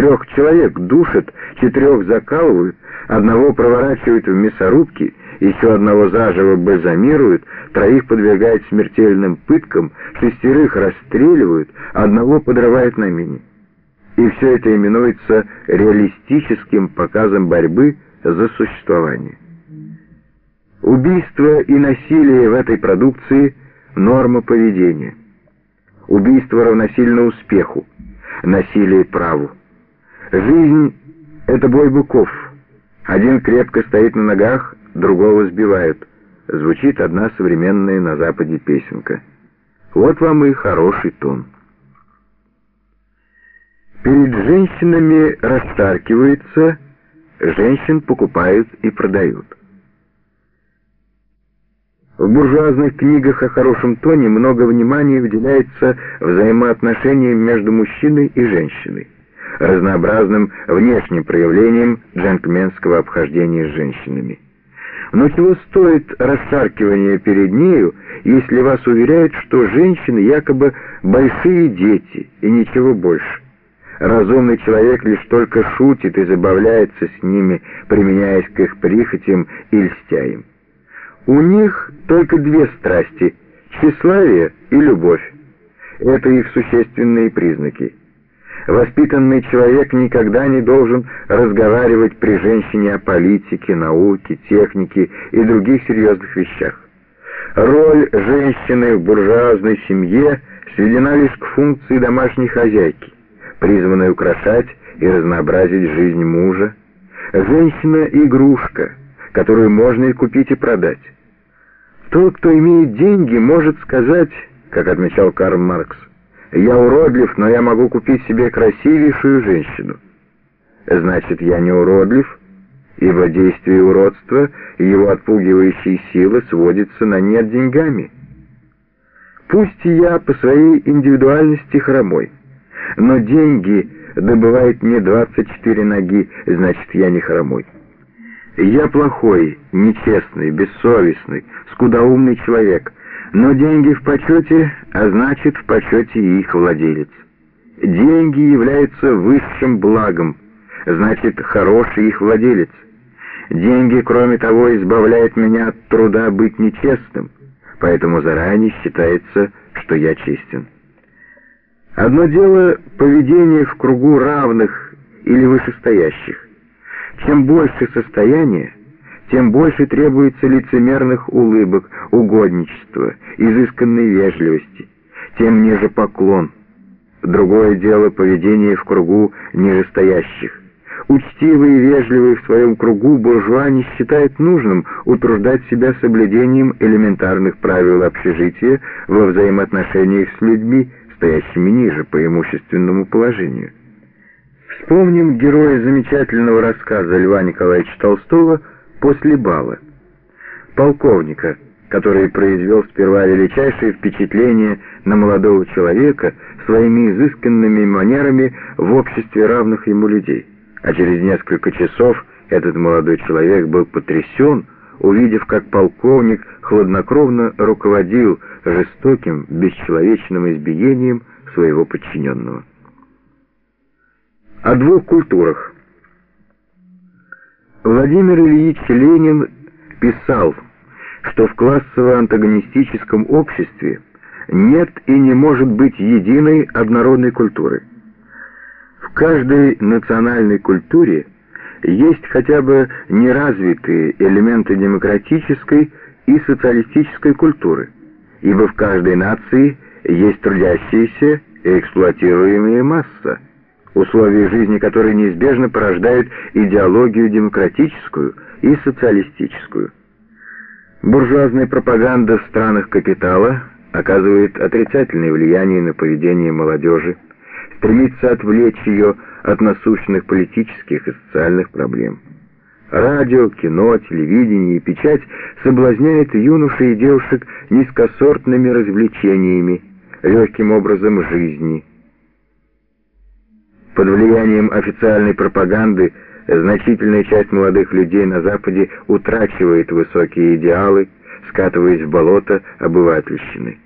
Трех человек душат, четырех закалывают, одного проворачивают в мясорубке, еще одного заживо бальзамируют, троих подвергают смертельным пыткам, шестерых расстреливают, одного подрывают на мине. И все это именуется реалистическим показом борьбы за существование. Убийство и насилие в этой продукции – норма поведения. Убийство равносильно успеху, насилие – праву. Жизнь — это бой быков. Один крепко стоит на ногах, другого сбивают. Звучит одна современная на Западе песенка. Вот вам и хороший тон. Перед женщинами растаркивается, женщин покупают и продают. В буржуазных книгах о хорошем тоне много внимания уделяется взаимоотношениям между мужчиной и женщиной разнообразным внешним проявлением джентльменского обхождения с женщинами. Но чего стоит расшаркивание перед нею, если вас уверяют, что женщины якобы большие дети и ничего больше? Разумный человек лишь только шутит и забавляется с ними, применяясь к их прихотям и льстя им. У них только две страсти – тщеславие и любовь. Это их существенные признаки – Воспитанный человек никогда не должен разговаривать при женщине о политике, науке, технике и других серьезных вещах. Роль женщины в буржуазной семье сведена лишь к функции домашней хозяйки, призванной украшать и разнообразить жизнь мужа. Женщина — игрушка, которую можно и купить, и продать. Тот, кто имеет деньги, может сказать, как отмечал Карл Маркс, я уродлив, но я могу купить себе красивейшую женщину. Значит, я не уродлив, ибо действие уродства и его отпугивающие силы сводятся на нет деньгами. Пусть я по своей индивидуальности хромой, но деньги добывает мне 24 ноги, значит, я не хромой. Я плохой, нечестный, бессовестный, скудоумный человек — но деньги в почете, а значит в почете их владелец. Деньги являются высшим благом, значит хороший их владелец. Деньги, кроме того, избавляют меня от труда быть нечестным, поэтому заранее считается, что я честен. Одно дело поведение в кругу равных или вышестоящих. Чем больше состояние, тем больше требуется лицемерных улыбок, угодничества, изысканной вежливости, тем ниже поклон. Другое дело поведение в кругу нижестоящих. Учтивый и вежливый в своем кругу буржуа не считает нужным утруждать себя соблюдением элементарных правил общежития во взаимоотношениях с людьми, стоящими ниже по имущественному положению. Вспомним героя замечательного рассказа Льва Николаевича Толстого после бала. Полковника, который произвел сперва величайшее впечатление на молодого человека своими изысканными манерами в обществе равных ему людей. А через несколько часов этот молодой человек был потрясен, увидев, как полковник хладнокровно руководил жестоким, бесчеловечным избиением своего подчиненного. О двух культурах – Владимир Ильич Ленин писал, что в классово-антагонистическом обществе нет и не может быть единой однородной культуры. В каждой национальной культуре есть хотя бы неразвитые элементы демократической и социалистической культуры, ибо в каждой нации есть трудящаяся и эксплуатируемая масса – условия жизни которой неизбежно порождают идеологию демократическую и социалистическую. Буржуазная пропаганда в странах капитала оказывает отрицательное влияние на поведение молодежи, стремится отвлечь ее от насущных политических и социальных проблем. Радио, кино, телевидение и печать соблазняют юношей и девушек низкосортными развлечениями, легким образом жизни – под влиянием официальной пропаганды значительная часть молодых людей на Западе утрачивает высокие идеалы, скатываясь в болото обывательщины.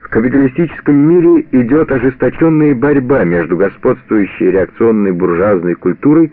В капиталистическом мире идет ожесточенная борьба между господствующей реакционной буржуазной культурой